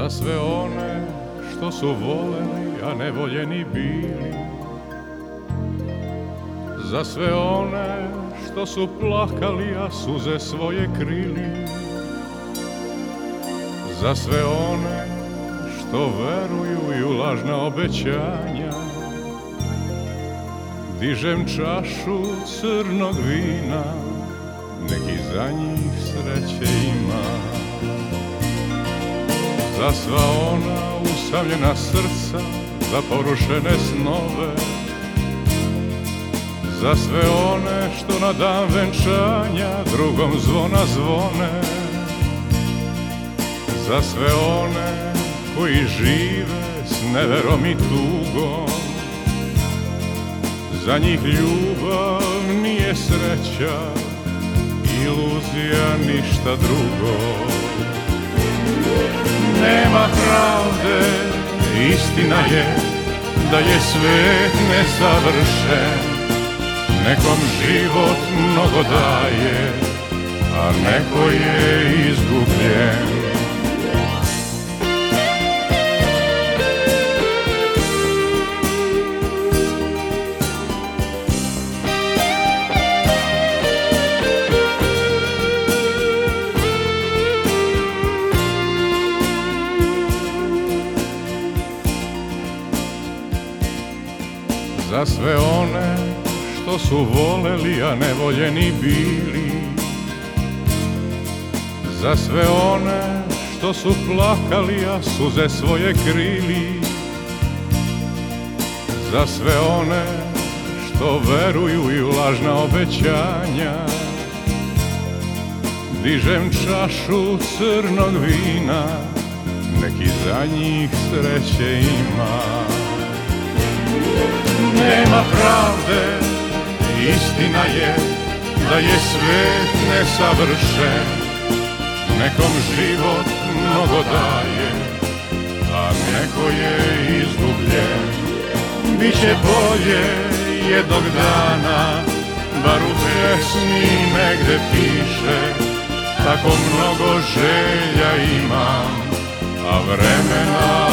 Za sve one što su voleli, a ne voljeni bili. Za sve one što su plakali, a suze svoje krili. Za sve one što veruju i u lažna obećanja. Dižem čašu crnog vina Neki za njih sreće ima Za sva ona usamljena srca Za porušene snove Za sve one što na dan venčanja Drugom zvona zvone Za sve one koji žive s neverom i tugom. Za njih ljubav nije sreća Iluzija ništa drugo Nema pravde, istina je Da je svet nesavršen Nekom život mnogo daje A neko je izgubljen Za sve one što su voleli, a ne voljeni bili. Za sve one što su plakali, a suze svoje krili. Za sve one što veruju i u lažna obećanja. Dižem čašu crnog vina, neki za njih sreće ima pravde, istina je da je svet nesavršen. Nekom život mnogo daje, a neko je izgubljen. Biće bolje jednog dana, bar u pjesmi negde piše Tako mnogo želja imam, a vremena